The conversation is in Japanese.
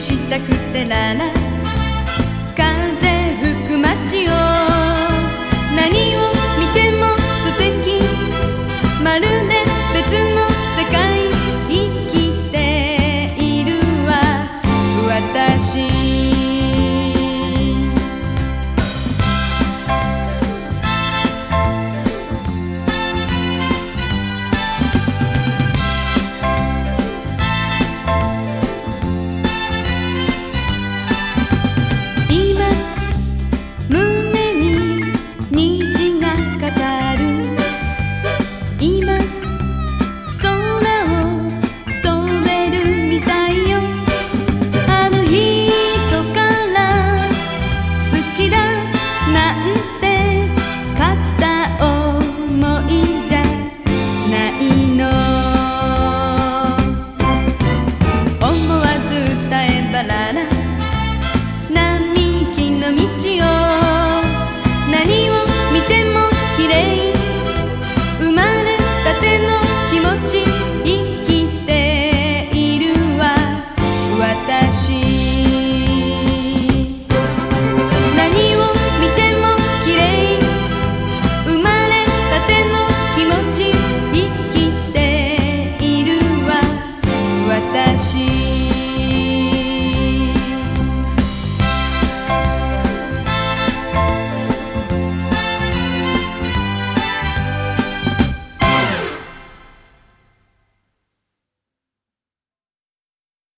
したくてララ。